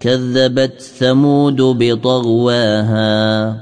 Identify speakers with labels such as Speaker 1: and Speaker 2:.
Speaker 1: كذبت ثمود بطغواها